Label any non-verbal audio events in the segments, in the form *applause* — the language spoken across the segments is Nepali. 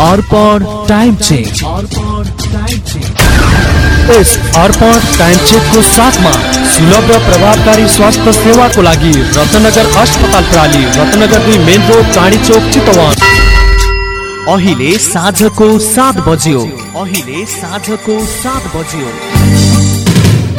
Arpan time check yes Arpan time चेकको साथमा सुलभ र प्रभावकारी स्वास्थ्य सेवाको लागि रत्नगर अस्पताल प्राली रत्नगर दुई मेन रोड प्राणी चोक चितवन। अहिले साँझको सात बज्यो। अहिले साँझको सात बज्यो।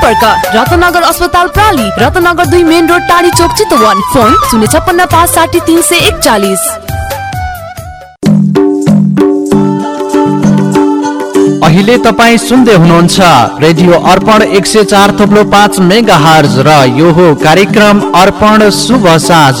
सम्पर्क। रत्नगर अस्पताल प्राली रत्नगर दुई मेन रोड टाढी चोक चितवन। फोन शून्य छप्पन्न पाँच साठी तिन सय एकचालिस। अहिले तपाईँ सुन्दै हुनुहुन्छ रेडियो अर्पण एक सय चार थोप्लो पाँच मेगा हर्ज र यो हो कार्यक्रम अर्पण शुभ साँझ।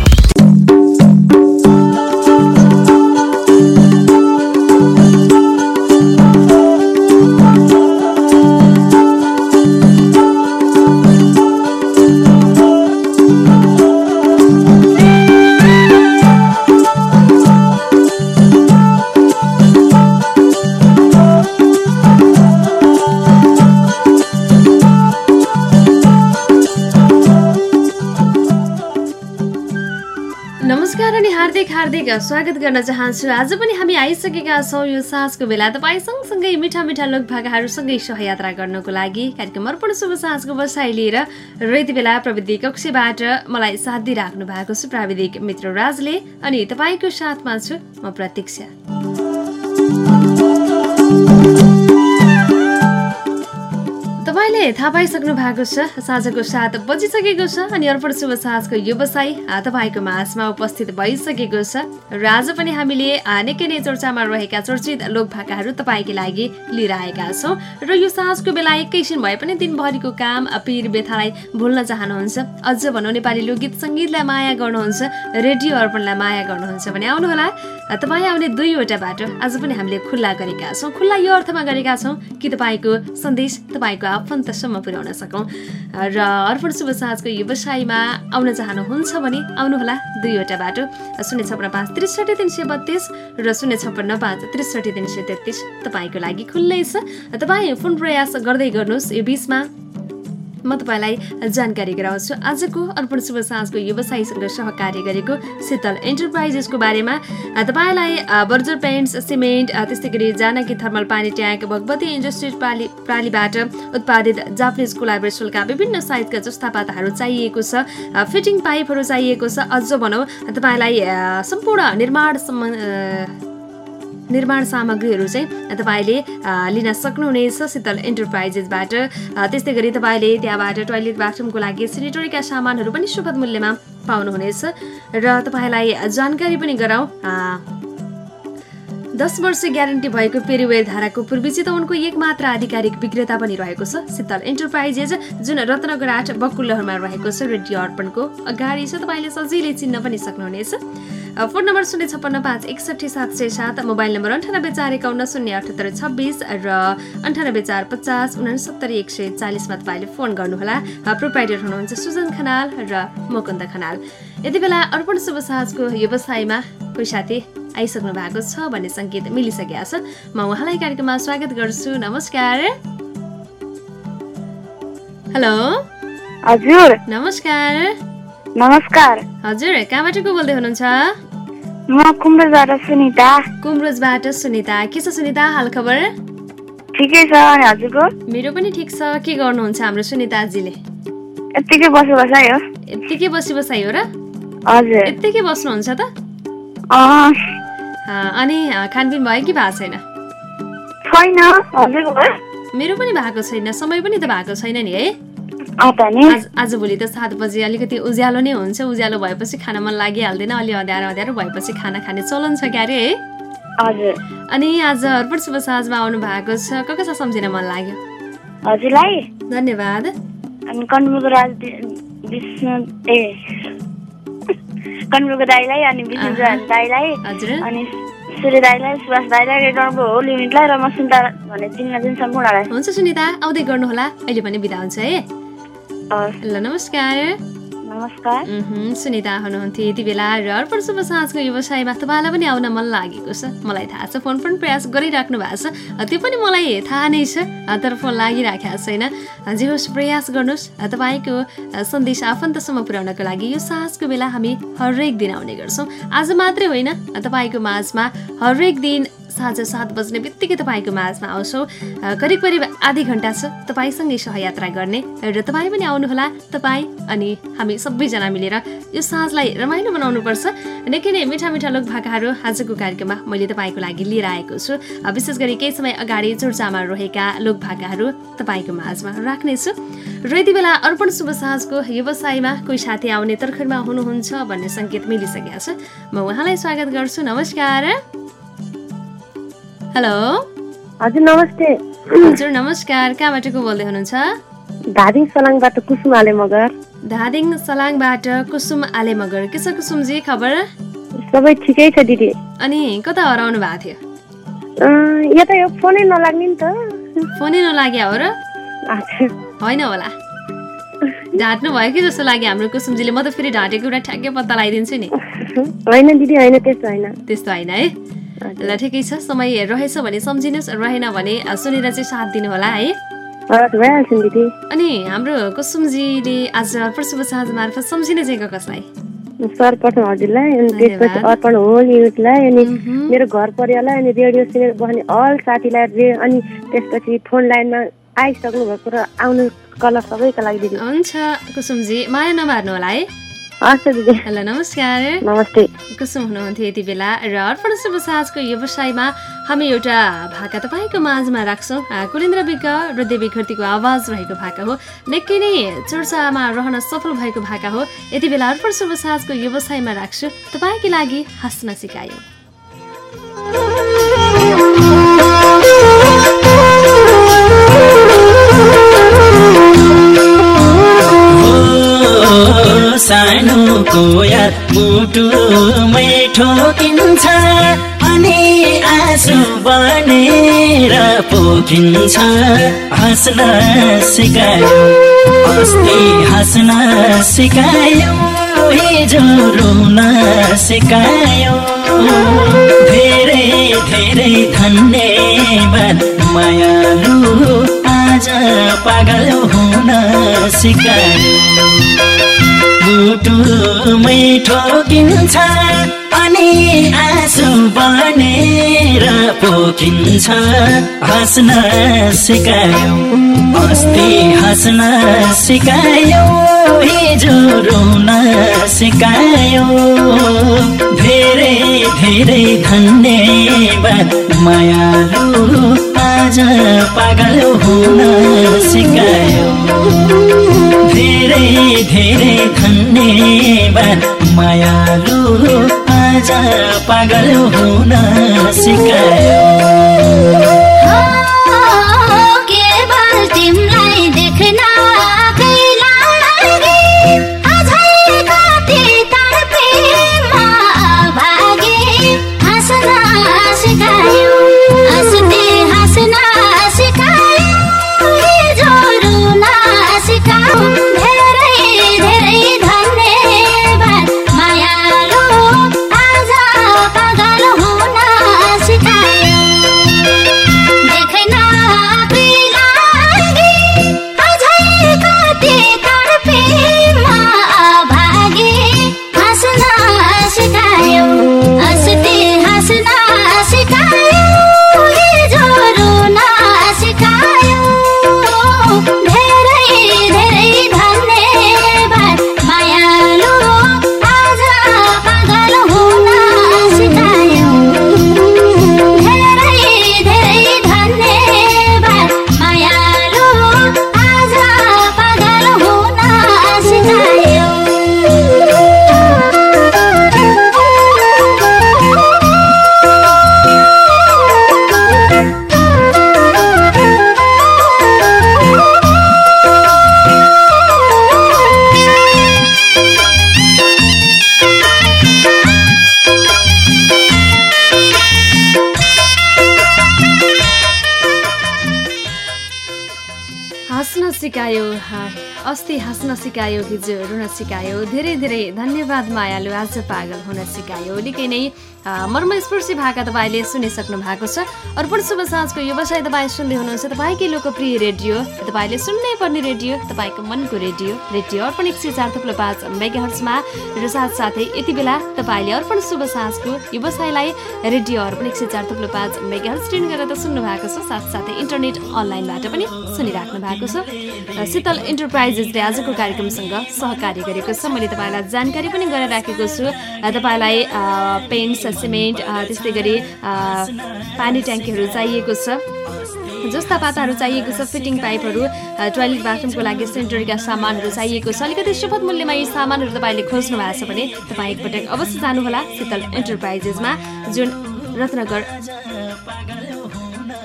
हार्दिक हार्दिक स्वागत गर्न चाहन्छु। आज पनि हामी आइसकेका छौँ यो साँझको बेला। तपाईँ सँगसँगै मिठा मिठा लोक भाकाहरूसँगै सहयात्रा गर्नको लागि कार्यक्रम अर्पण शुभ साँझको बसाइ लिएर र यति बेला प्रविधि कक्षबाट मलाई साथ दिइराख्नु भएको छु प्राविधिक मित्र राजले अनि तपाईँको साथमा छु म प्रतीक्षा। तपाईँले थाहा पाइसक्नु भएको छ साँझको सात बजिसकेको छ अनि अर्पण शुभ साँझको व्यवसाय तपाईँको माझमा उपस्थित भइसकेको छ। र आज पनि हामीले निकै नै चर्चामा रहेका चर्चित लोकभाकाहरू तपाईँको लागि लिएर आएका छौँ। र यो साँझको बेला एकैछिन भए पनि दिनभरिको काम पीर व्यथालाई भुल्न चाहनुहुन्छ। अझ भनौँ नेपाली लोकगीत सङ्गीतलाई माया गर्नुहुन्छ रेडियो अर्पणलाई माया गर्नुहुन्छ भने आउनुहोला। तपाईँ आउने दुईवटा बाटो आज पनि हामीले खुल्ला गरेका छौँ। खुल्ला यो अर्थमा गरेका छौँ कि तपाईँको सन्देश तपाईँको आफन्तसम्म पुर्याउन सकौँ। र अर्पण शुभ साँझको व्यवसायमा आउन चाहनुहुन्छ भने आउनुहोला दुईवटा बाटो। शून्य छप्पन्न पाँच त्रिसठी तिन सय बत्तिस र शून्य छप्पन्न पाँच त्रिसठी तिन सय तेत्तिस तपाईँको लागि खुल्लै छ। तपाईँ फोन प्रयास गर्दै गर्नुहोस् यो बिचमा। म तपाईँलाई जानकारी गराउँछु। आजको अर्पण शुभ साँझको व्यवसायीसँग सहकार्य गरेको शीतल इन्टरप्राइजेसको बारेमा। तपाईँलाई बर्जर पेन्ट्स सिमेन्ट त्यस्तै गरी जानकी थर्मल पानी ट्याङ्क भगवती इन्डस्ट्रिज प्राली प्रालीबाट उत्पादित जापानिज कोलाब्रेसलका विभिन्न साइजका जस्ता पाताहरू चाहिएको छ। फिटिङ पाइपहरू चाहिएको छ। अझ भनौँ तपाईँलाई सम्पूर्ण निर्माण अ, निर्माण सामग्रीहरू चाहिँ तपाईँले लिन सक्नुहुनेछ शीतल इन्टरप्राइजेसबाट त्यस्तै गरी तपाईँले त्यहाँबाट टोइलेट बाथरुमको लागि सेनिटरीका सामानहरू पनि सुपथ मूल्यमा पाउनुहुनेछ। र तपाईँलाई जानकारी पनि गराउँ दस वर्ष ग्यारेन्टी भएको पेरिवेयर धाराको पूर्वी चितवनको एक मात्र आधिकारिक विक्रेता पनि रहेको छ शीतल इन्टरप्राइजेस जुन रत्नगर आठ बकुल्लहरूमा रहेको छ रेडियो अर्पणको अगाडि छ। तपाईँले सजिलै चिन्न पनि सक्नुहुनेछ। फोन नम्बर शून्य छप्पन्न पाँच एकसठी सात सय सात मोबाइल नम्बर अन्ठानब्बे चार एकाउन्न शून्य अठहत्तर छब्बिस र अन्ठानब्बे चार पचास उनासत्तरी एक सय चालिसमा तपाईँले फोन गर्नुहोला। अ, प्रोप्राइटर हुनुहुन्छ सुजन खनाल र मुकुन्द खनाल। यति बेला अर्पण शुभ व्यवसायमा कोही साथी आइसक्नु भएको छ भन्ने सङ्केत मिलिसकेको छ। म उहाँलाई कार्यक्रममा स्वागत गर्छु। नमस्कार। हेलो। हजुर। नमस्कार। नमस्कार। हजुर कहाँबाट को बोल्दै हुनुहुन्छ? म कुम्बलबाट सुनिता। कुम्रोजबाट सुनिता। के छ सुनिता? हाल खबर? ठिकै छ अनि हजुरको? मेरो पनि ठिक छ। के गर्नुहुन्छ हाम्रो सुनिताजीले? यत्तिकै बसो बसाइ हो। यत्तिकै बसी बसाइ हो र? हजुर। यत्तिकै बस्नुहुन्छ त? अनि खानपिन भयो कि भएको छैन? छैन? मेरो पनि भएको छैन। समय पनि त भएको छैन नि है। आज आजभोलि त सात बजी अलिकति उज्यालो नै हुन्छ। उज्यालो भएपछि खान मन लागिहाल्दैन। अलि अँध्यारो अँध्यारो भएपछि खाना खाने चलन छ क्यारे है? हजुर। अनि आज अर्पण शुभ साँझमा आउनु भएको छ क कसलाई सम्झिन मन लाग्यो? हजुरलाई। धन्यवाद। अनि कन्मुको राज विष्णु ए कन्मुको दाईलाई अनि विष्णु आहा। दाईलाई हजुर। अनि सूर्य दाईलाई सुभाष दाईलाई रेडनको होल युनिटलाई र म सुन्दा भन्ने चिन्न जुन सम्पूर्णलाई। हुन्छ सुनिता आउँदै गर्नुहोला। अहिले पनि बिदा हुन्छ है? ल नमस्कार। नमस्कार। सुनिता हुनुहुन्थ्यो। यति बेला र अर्पण शुभ साँझको व्यवसायमा तपाईँलाई पनि आउन मन लागेको छ। मलाई थाहा छ फोन पनि प्रयास गरिराख्नु भएको छ। त्यो पनि मलाई थाहा नै छ। तर फोन लागिराखेको छैन। जे होस् प्रयास गर्नुहोस्। तपाईँको सन्देश आफन्तसम्म पुर्याउनको लागि यो साँझको बेला हामी हरेक दिन आउने गर्छौँ। आज मात्रै होइन। तपाईँको माझमा हरेक दिन साँझ सात बज्ने बित्तिकै तपाईँको माझमा आउँछौँ। करिब करिब आधी घन्टा छ तपाईँसँगै सहयात्रा गर्ने र तपाईँ पनि आउनुहोला। तपाईँ अनि हामी सबैजना मिलेर यो साँझलाई रमाइलो बनाउनुपर्छ निकै नै मिठा मिठा लोक भाकाहरू आजको कार्यक्रममा मैले तपाईँको लागि लिएर आएको छु। विशेष गरी केही समय अगाडि चर्चामा रहेका लोक भाकाहरू तपाईँको माझमा राख्नेछु। र यति बेला अर्पण शुभ साँझको व्यवसायमा कोही साथी आउने तर्खरमा हुनुहुन्छ भन्ने सङ्केत मिलिसकेको छ। म उहाँलाई स्वागत गर्छु। नमस्कार। हेलो। हजुर नमस्ते। हजुर नमस्कार। कहाँबाट को बोल्दै हुनुहुन्छ? धादिङ सलाङबाट कुसुम आले मगर धादिङ सलाङबाट कुसुम आले मगर के छ कुसुमजी खबर? सबै ठिकै छ दिदी। अनि कता हराउनु भएको थियो? यता यो फोनै नलाग्ने नि त। फोनै नलाग्यो हो र? होइन होला। ढाँट्नु भयो कि जस्तो लाग्यो हाम्रो कुसुमजीले। म त फेरि ढाँटेको कुरा ठ्याक्कै पत्ता लगाइदिन्छु नि। *laughs* होइन दिदी होइन त्यस्तो होइन। त्यस्तो होइन है। ल ठिकै छ। समय रहेछ भने सम्झिनुहोस् रहेन भने सुनेर चाहिँ साथ दिनु होला है अनि हाम्रो कुसुमजीले आज पर्सुब साँझ मार्फत सम्झिने चाहिँ कसलाई? सर्वप्रथम हजुरलाई अनि त्यसपछि। अर्पण होल युनिटलाई अनि। मेरो घर परिवारलाई अनि रेडियो सुनेर बस्ने अल साथीलाई अनि त्यसपछि फोन लाइनमा आइसक्नु भएको र आउनु कल सबैका लागि हुन्छ कुसुमजी माया नमार्नु होला है। हस् दिदी ल नमस्कार। नमस्ते। कुसुम हुनुहुन्थ्यो यति बेला? र अर्पण शुभ साँझको व्यवसायमा हामी एउटा भाका तपाईँको माझमा राख्छौँ। कुलेन्द्र विक र देवी घरतीको आवाज रहेको भाका हो। निकै नै चर्चामा रहन सफल भएको भाका हो। यति बेला अर्पण शुभ साँझको व्यवसायमा राख्छु। तपाईँकै लागि हाँस्न सिकायो। सानोको याद मुटुमै ठोकिन्छ अनि आँसु बनेर पोखिन्छ। हाँस्न सिकायो अस्ति हाँस्न सिकायो हिजो रुन सिकायो। धेरै धेरै धन्यवाद मायालु आज पागल हुन सिकायो। मुटुमै ठोकिन्छ अनि आँसु बनेर पोखिन्छ। हाँस्न सिकायो अस्ति हाँस्न सिकायो हिजो रुन सिकायो। धेरै धेरै धन्यवाद मायालु आज पागल हुन सिकायो धेरै धेरै धन्यवाद मायालु आज पागल हुन सिकायो हिजो रुन सिकायो धेरै धेरै धन्यवाद। मायालु आज पागल हुन सिकायो। निकै नै मर्मस्पर्शी भाका तपाईँले सुनिसक्नु भएको छ। अर्पण शुभ साँझको व्यवसाय तपाईँ सुन्दै हुनुहुन्छ। तपाईँकै लोकप्रिय रेडियो तपाईँले सुन्नै पर्ने रेडियो तपाईँको मनको रेडियो रेडियो अर्पण एक सय चार थुप्रो पाँच मेगा हर्चमा र साथसाथै यति बेला तपाईँले अर्पण शुभ साँझको व्यवसायलाई रेडियो अर्पण एक सय चार थुप्रो पाँच मेगा हर्च ट्युन गरेर त सुन्नु भएको छ। साथसाथै इन्टरनेट अनलाइनबाट पनि सुनिराख्नु भएको छ। शीतल इन्टरप्राइजेसले आजको कार्यक्रमसँग सहकार्य गरेको छ। मैले तपाईँलाई जानकारी गराइराखेको छु। तपाईँलाई पेन्ट्स सिमेन्ट त्यस्तै गरी पानी ट्याङ्कीहरू चाहिएको छ। जस्ता पाताहरू चाहिएको छ फिटिङ पाइपहरू अ, टोयलेट बाथरुमको लागि सेन्टरका सामानहरू चाहिएको छ। अलिकति सुपथ मूल्यमा यी सामानहरू तपाईँले खोज्नु भएको छ भने तपाईँ एकपटक अवश्य जानुहोला। शीतल इन्टरप्राइजेसमा जुन रत्नगर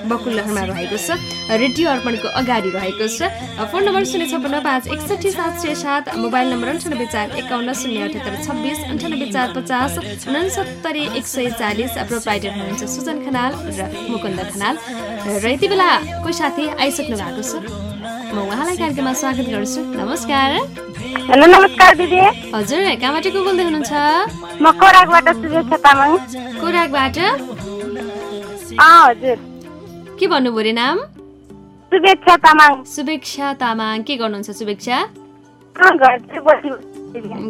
बकुल्लहरमा रहेको छ रेडियो अर्पणको अगाडि रहेको छ। फोन नम्बर शून्य छप्पन्न पाँच एकसठी सात सय सात मोबाइल नम्बर अन्ठानब्बे चार एकाउन्न शून्य अठहत्तर छब्बिस अन्ठानब्बे चार पचास उनसत्तरी एक सय चालिस प्रोप्राइटर हुनुहुन्छ सुजन खनाल र मुकुन्द खनाल। र यति बेला कोही साथी आइसक्नु भएको छ? म उहाँलाई कार्यक्रममा स्वागत गर्छु। नमस्कार। हेलो नमस्कार दिदी। हजुर कहाँबाट को बोल्दै हुनुहुन्छ? म खोराकबाट शुभेच्छा तामाङ। कोराकबाट हजुर। के भन्नुभयो अरे नाम? शुभेच्छा तामाङ। शुभेच्छा तामाङ। के गर्नुहुन्छ शुभेच्छा।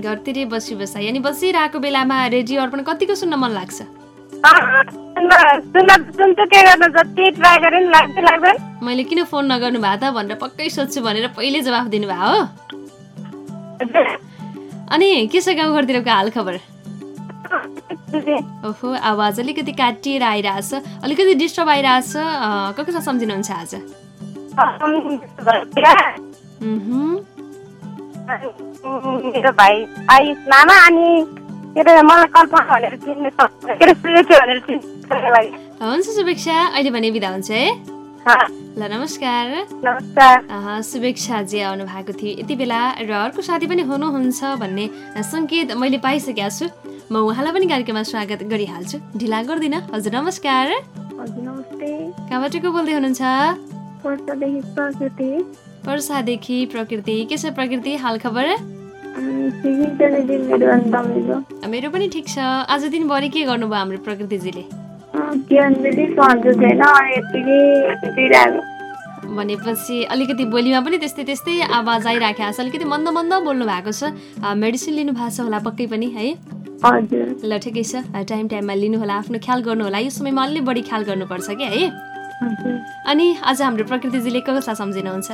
घरतिरै बसी बसाइ। अनि बसिरहेको बेलामा रेडियो अर्पण कतिको सुन्न मन लाग्छ? मैले किन फोन नगर्नु भएको त भनेर पक्कै सोध्छु भनेर पहिले जवाफ दिनुभयो हो। अनि के छ गाउँ घरतिरको हाल खबर ओहो आवाज अलिकति काटिएर आइरहेछ। अलिकति डिस्टर्ब आइरहेछ। अँ, को कसो सम्झिनुहुन्छ। आज मह्म, मेरो भाइ आयुष लामा अनि के अरे मलाई कल्पना भनेर चिन्ने के अरे शुभेच्छा भनेर चिन्ने लागि। हुन्छ शुभेच्छा अहिले भने बिदा हुन्छ है? ल नमस्कार। नमस्कार। शुभेच्छाजी आउनु भएको थियो यति बेला र अर्को साथी पनि हुनुहुन्छ भन्ने सङ्केत मैले पाइसकेको छु। म उहाँलाई पनि कार्यक्रममा स्वागत गरिहाल्छु। ढिला गर्दिनँ। हजुर नमस्कार। कहाँबाट को बोल्दै हुनुहुन्छ? पर्सादेखि प्रकृति। के छ प्रकृति? हाल खबर? मेरो पनि ठिक छ। आज दिनभरि के गर्नुभयो हाम्रो प्रकृतिजीले? भनेपछि अलिकति बोलीमा पनि त्यस्तै त्यस्तै आवाज आइराखेको छ। अलिकति मन्द मन्द बोल्नु भएको छ। मेडिसिन लिनु भएको छ होला पक्कै पनि है? ल ठिकै छ। टाइम टाइममा लिनुहोला आफ्नो ख्याल गर्नुहोला यो समयमा अलि बढी ख्याल गर्नुपर्छ क्या है? अनि आज हाम्रो प्रकृतिजीले को कसलाई सम्झिनुहुन्छ?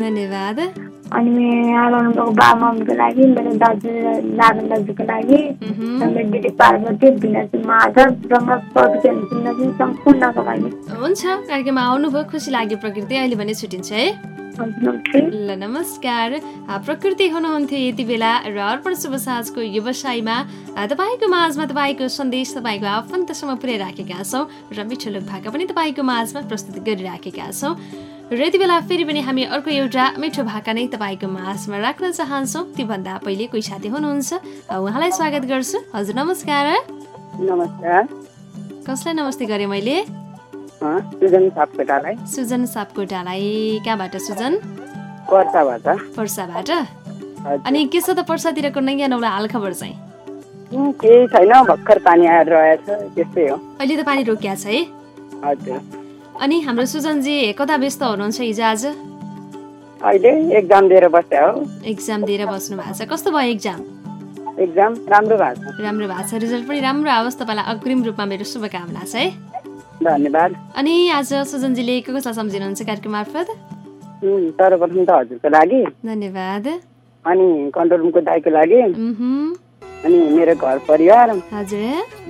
धन्यवाद। अनि यहाँ बाबा मम्मीको लागि मेरो दाजु नारायण दाजुको लागि। मेरो दिदी पार्वती भिनाजु माधव र म सम्पूर्णको लागि। हुन्छ कार्यक्रममा आउनुभयो। खुसी लाग्यो प्रकृति अहिले भने छुट्टिन्छ है? ल नमस्कार। प्रकृति हुनुहुन्थ्यो यति बेला र अर्पण शुभ साँझको व्यवसायमा तपाईँको माझमा तपाईँको सन्देश तपाईँको आफन्तसम्म पुर्याइराखेका छौँ र मिठो लोक भाका पनि तपाईँको माझमा प्रस्तुत गरिराखेका छौँ। र यति बेला फेरि पनि हामी अर्को एउटा मिठो भाका नै तपाईँको माझमा राख्न चाहन्छौँ। त्योभन्दा पहिले कोही साथी हुनुहुन्छ उहाँलाई स्वागत गर्छु। हजुर नमस्कार। नमस्कार। कसलाई नमस्ते गरेँ मैले? सुजन सापकोटालाई। सुजन सापकोटालाई कहाँबाट सुजन? पर्साबाट। हजुर। अनि के छ त पर्सातिरको नयाँ नौला हालखबर चाहिँ? उम्, केही छैन भर्खर पानी आएर रहेछ त्यस्तै हो। अहिले त पानी रोकिया छ है? हजुर। अनि हाम्रो सुजनजी कता व्यस्त हुनुहुन्छ हिजो आज? अहिले एक्जाम दिएर बस्या हो। एक्जाम दिएर बस्नु भएको छ। कस्तो भयो एक्जाम एक्जाम राम्रो भएको छ। राम्रो भएको छ। रिजल्ट पनि राम्रो आओस् तपाईँलाई अग्रिम रूपमा मेरो शुभकामना छ है। धन्यवाद। अनि आज सुजनजीले को कसलाई सम्झिनुहुन्छ कार्यक्रम मार्फत? सर्वप्रथम त हजुरको लागि। धन्यवाद। अनि कन्ट्रोल रुमको दाईको लागि। अनि मेरो घर परिवार। हजुर।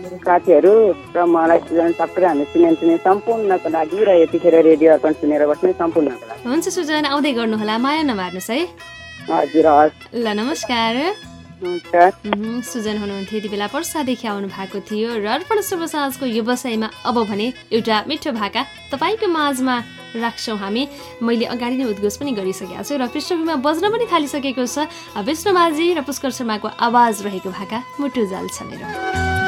मेरो साथीहरू र मलाई सुजन सापकोटा हामी सुने सुने सम्पूर्णको लागि र यतिखेर रेडियो अर्पण सुनेर बस्ने सम्पूर्णको लागि। हुन्छ सुजन आउँदै गर्नुहोला माया नमार्नुहोस् है। हजुर हस्। ल नमस्कार। सुजन हुनुहुन्थ्यो यति बेला पर्सादेखि आउनु भएको थियो र अर्पण शुभ साँझको व्यवसायमा अब भने एउटा मिठो भाका तपाईँको माझमा राख्छौँ हामी। मैले अगाडि नै उद्घोष पनि गरिसकेको छु र पृष्ठभूमिमा बज्न पनि थालिसकेको छ। विष्णु माझी र पुष्कर शर्माको आवाज रहेको भाका मुटु जाल्छ मेरो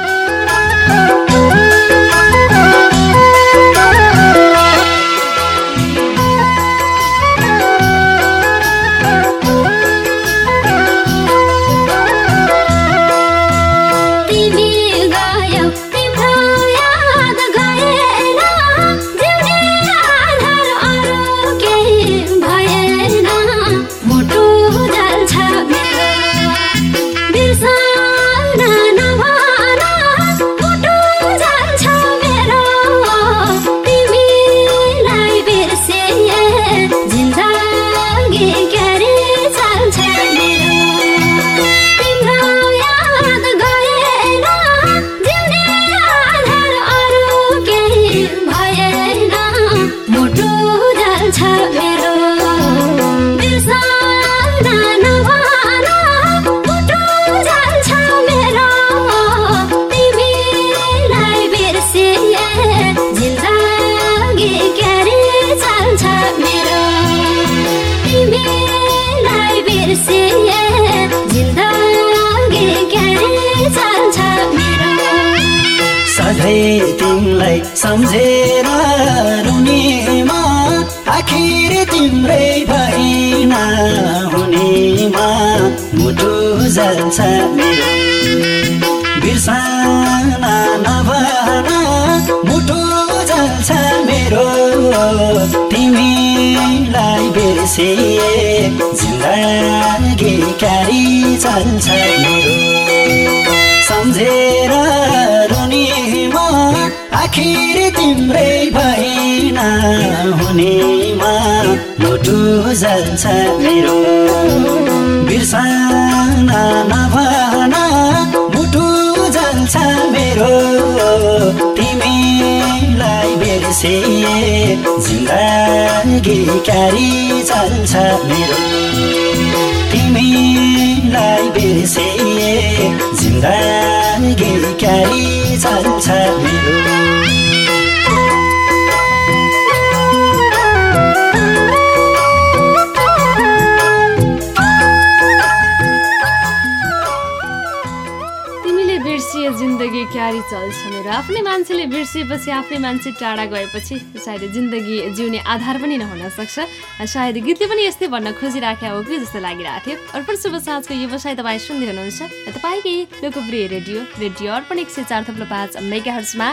तिम्रै भएन हुनेमा मुटु जल्छ मेरो। बिर्सन नभन मुटु जल्छ मेरो। तिमीलाई बिर्से जिन्दगी क्यारी चल्छ मेरो। सम्झेर रुनेमा आखिर तिम्रै भएन हुनेमा मुटु जल्छ मेरो। बिर्सन नभन मुटु जल्छ मेरो। तिमीलाई बिर्से जिन्दगी क्यारी चल्छ मेरो। तिमीलाई बिर्से जिन्दगी क्यारी चल्छ मेरो। गाडी चल्छ मेरो। आफ्नै मान्छेले बिर्सिएपछि आफ्नै मान्छे टाढा गएपछि सायद जिन्दगी जिउने आधार पनि नहुन सक्छ। सायद गीतले पनि यस्तै भन्न खोजिराखेको हो कि जस्तो लागिरहेको थियो। अर्पण शुभ साँझको व्यवसाय तपाईँ सुन्दै हुनुहुन्छ तपाईँकै लोकप्रिय रेडियो रेडियो अर्पण एक सय चार थप्लो पाँच मेगा हर्समा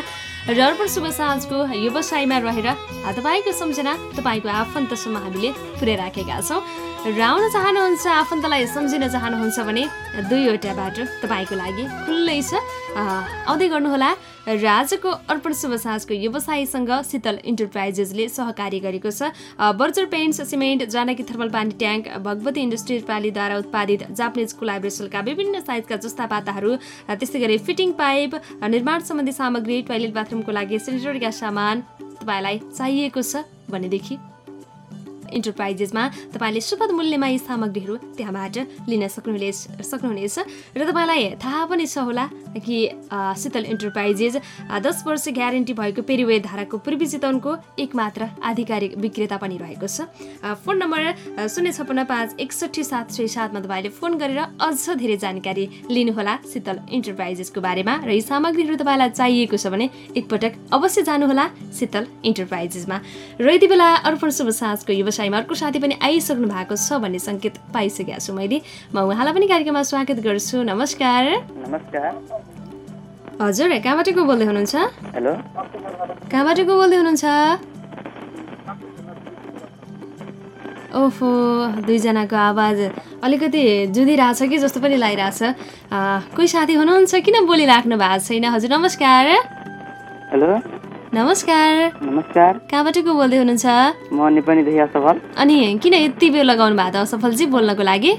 र अर्पण शुभ साँझको व्यवसायमा रहेर तपाईँको सम्झना तपाईँको आफन्तसम्म हामीले पुर्याइराखेका छौँ। र आउन चाहनुहुन्छ आफन्तलाई सम्झिन चाहनुहुन्छ भने दुईवटा बाटो तपाईँको लागि खुल्लै छ। आउँदै गर्नुहोला। र आजको अर्पण शुभ साँझको व्यवसायीसँग शीतल इन्टरप्राइजेसले सहकार्य गरेको छ। Berger paints cement Janaki thermal पानी ट्याङ्क भगवती इन्डस्ट्रिज पालीद्वारा उत्पादित जापानिज कोलाब्रेसलका विभिन्न साइजका जुस्ता पाताहरू त्यस्तै गरी फिटिङ पाइप निर्माण सम्बन्धी सामग्री टोइलेट बाथरुमको लागि सेनिटरीका सामान तपाईँलाई चाहिएको छ भनेदेखि इन्टरप्राइजेसमा तपाईँले सुपथ मूल्यमा यी सामग्रीहरू त्यहाँबाट लिन सक्नुहुनेछ सक्नुहुनेछ। र तपाईँलाई थाहा पनि छ होला कि शीतल इन्टरप्राइजेस दस वर्ष ग्यारेन्टी भएको पेरिवे धाराको पूर्वी चितवनको एकमात्र आधिकारिक विक्रेता पनि रहेको छ। फोन नम्बर शून्य छप्पन्न पाँच एकसट्ठी सात सय सातमा तपाईँले फोन गरेर अझ धेरै जानकारी लिनुहोला शीतल इन्टरप्राइजेसको बारेमा र यी सामग्रीहरू तपाईँलाई चाहिएको छ भने एकपटक अवश्य जानुहोला शीतल इन्टरप्राइजेसमा र यति बेला अर्पण शुभ साँझको व्यवसायमा अर्को साथी पनि आइसक्नु भएको छ भन्ने सङ्केत पाइसकेको छु मैले। म उहाँलाई पनि कार्यक्रममा स्वागत गर्छु। नमस्कार। नमस्कार। हजुर कहाँबाट को बोल्दै हुनुहुन्छ? हेलो। कहाँबाट को बोल्दै हुनुहुन्छ? ओहो दुईजनाको आवाज अलिकति जुदिरहेछ कि जस्तो पनि लागिरहेछ। कोही साथी हुनुहुन्छ किन बोलिराख्नु भएको छैन? हजुर नमस्कार। हेलो। नमस्कार। नमस्कार। कहाँबाट को बोल्दै हुनुहुन्छ? म नेपालीदेखि असफल अनि किन यति बेर लगाउनु भएको त असफलजी बोल्नको लागि?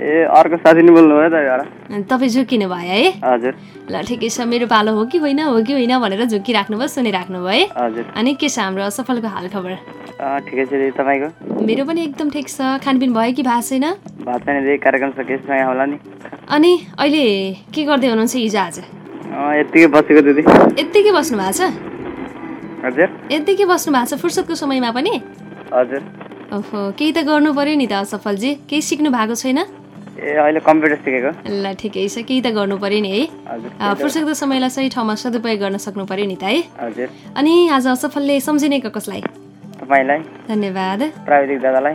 ए अर्को साथी नि बोल्नु भयो त यार तपाईँ झुकिनु भयो है? हजुर। ल ठिकै छ मेरो पालो हो कि होइन हो कि होइन भनेर झुकिराख्नु भयो सुनिराख्नु भयो है। हजुर। अनि के छ हाम्रो असफलको हाल खबर ठिकै छ तपाईँको? मेरो पनि एकदम ठिक छ खानपिन भयो कि भएको छैन? भात छैन कार्यक्रम यहाँ होला नि। अनि अहिले के गर्दै हुनुहुन्छ हिजो आज? यत्तिकै बसेको दिदी यत्तिकै बस्नु भएको छ? हजुर। यत्तिकै बस्नु भएको छ फुर्सदको समयमा पनि? हजुर। ओहो केही त गर्नु पर्यो नि त असफलजी। केही सिक्नु भएको छैन? ए अहिले कम्प्युटर सिकेको। ल ठिकै छ। केही त गर्नु पर्यो नि है। फुर्सदको समयलाई सही ठाउँमा सदुपयोग गर्न सक्नु पर्यो नि त है। हजुर। अनि आज असफलले सम्झिने कसलाई? तपाईँलाई। धन्यवाद। प्राविधिक दादालाई।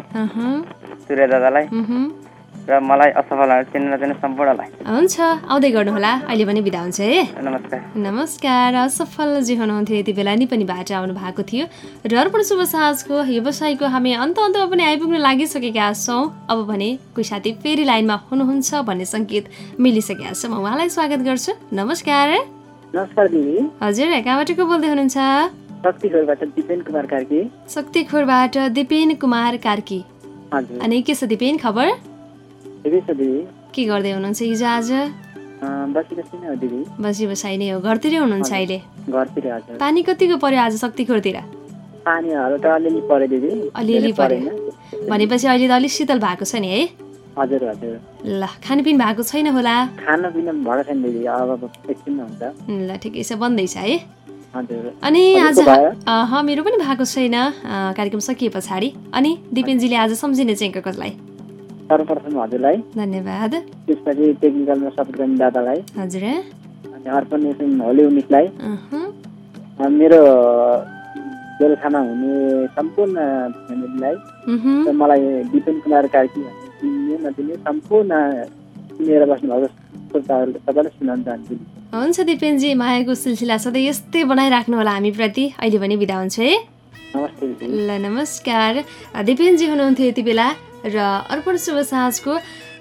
सूर्य दादालाई। र मलाई असफल चिन्न नचिन्न सम्पूर्णलाई। हुन्छ आउँदै गर्नुहोला। अहिले पनि बिदा हुन्छ है। नमस्कार। नमस्कार असफलजी हुनुहुन्थ्यो यति बेला। नि पनि बाटो आउनु भएको थियो। र अर्पण शुभ साँझको व्यवसायको हामी अन्त अन्तमा पनि आइपुग्न लागिसकेका छौँ। अब भने कोही साथी फेरि लाइनमा हुनुहुन्छ भन्ने सङ्केत मिलिसकेका छ। म उहाँलाई स्वागत गर्छु। नमस्कार। नमस्कार दिदी। हजुर कहाँबाट को बोल्दै हुनुहुन्छ? शक्तिखोरबाट दिपेन कुमार कार्की। शक्तिखोरबाट दिपेन कुमार कार्की। हजुर। अनि के छ दिपेन खबर? के गर्दै हुनुहुन्छ हिजो आज? बसी बसाइ नै हो। घरतिरै हुनुहुन्छ अहिले? पानी कतिको पर्यो आज शक्तिखोरतिर? अलिअलि परेन। भनेपछि अहिले त अलिक शीतल भएको छ नि है? हजुर हजुर। ल खानपिन भएको छैन होला? ल ठिकै छ। बन्दैछ है? अनि आज मेरो पनि भएको छैन। कार्यक्रम सकिए पछाडि। अनि दिपेनजीले आज सम्झिने चाहिँ कसलाई सर्वप्रथम हजुरलाई। धन्यवाद। त्यसपछि टेक्निकलमा गर्ने दादालाई। हजुर। अनि अर्पण एफएम होली मेरो बेलखाना हुने सम्पूर्ण फ्यामिलीलाई। र मलाई दिपेन कुमार कार्की भन्ने चिन्ने नचिन्ने सम्पूर्ण सुनेर बस्नुभएको श्रोताहरू सबैलाई सुनाउन चाहन्छु। हुन्छ दिपेनजी मायाको सिलसिला सधैँ यस्तै बनाइराख्नु होला हामीप्रति। अहिले पनि बिदा हुन्छ है। ल नमस्कार। दिपेनजी हुनुहुन्थ्यो यति बेला। र अर्पण शुभ साँझको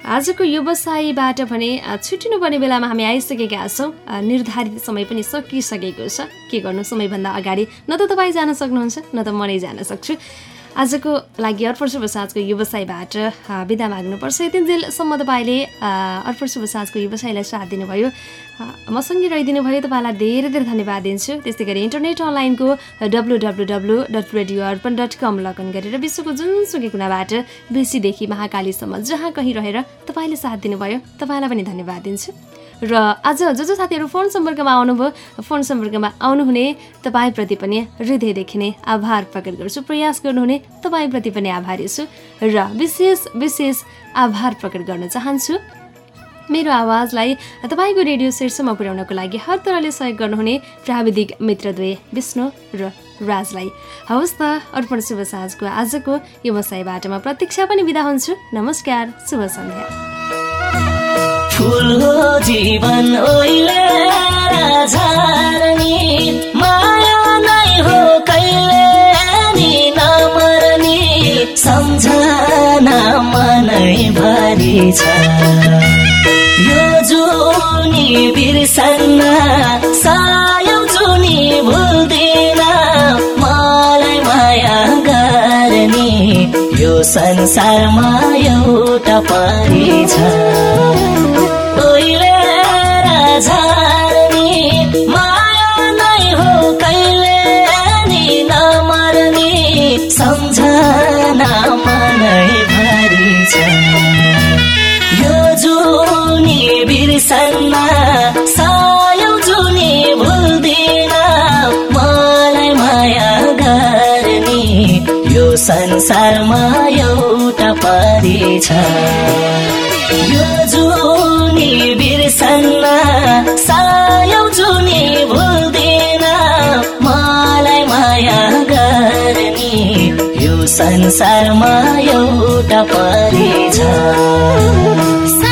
आजको व्यवसायीबाट भने छुट्टिनुपर्ने बेलामा हामी आइसकेका छौँ। निर्धारित समय पनि सकिसकेको छ। के गर्नु? समयभन्दा अगाडि। न त तपाईँ जान सक्नुहुन्छ न त म नै जान सक्छु। आजको लागि अर्पण शुभ साँझको व्यवसायबाट बिदा माग्नुपर्छ। यतिन्जेलसम्म तपाईँले अ, अर्पण शुभ साँझको व्यवसायलाई साथ दिनुभयो। मसँगै रहिदिनु भयो तपाईँलाई धेरै धेरै धन्यवाद दिन्छु। त्यस्तै गरी इन्टरनेट अनलाइनको W W W dot radio Arpan dot com login गरेर विश्वको जुनसुकै कुनाबाट बेसीदेखि महाकालीसम्म जहाँ कहीँ रहेर तपाईँले साथ दिनुभयो तपाईँलाई पनि धन्यवाद दिन्छु। र आज जो जो साथीहरू फोन सम्पर्कमा आउनुभयो। फोन सम्पर्कमा आउनुहुने तपाईँप्रति पनि हृदयदेखि नै आभार प्रकट गर्छु। प्रयास गर्नुहुने तपाईँप्रति पनि आभारी छु र विशेष विशेष आभार प्रकट गर्न चाहन्छु। मेरो आवाजलाई तपाईँको रेडियो शीर्षमा पुर्याउनको लागि हर तरहले सहयोग गर्नुहुने प्राविधिक मित्रद्वय विष्णु र राजलाई। हवस् त अर्पण शुभ साँझको आजको व्यवसायबाट म प्रतीक्षा पनि बिदा हुन्छु। नमस्कार शुभ सन्ध्या। फुल हो जीवन ओइले झार्ने। माया नै हो कहिले नि नमर्ने। सम्झना मनै भरि छ। यो जुनी बिर्सन्न। सायौँ यो संसारमा एउटा परी छ संसारमा एउटा परी छ। यो जुनी बिर्सन्न सायौँ जुनी भुल्दिन मलाई माया गर्ने। यो संसारमा एउटा परी छ।